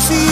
see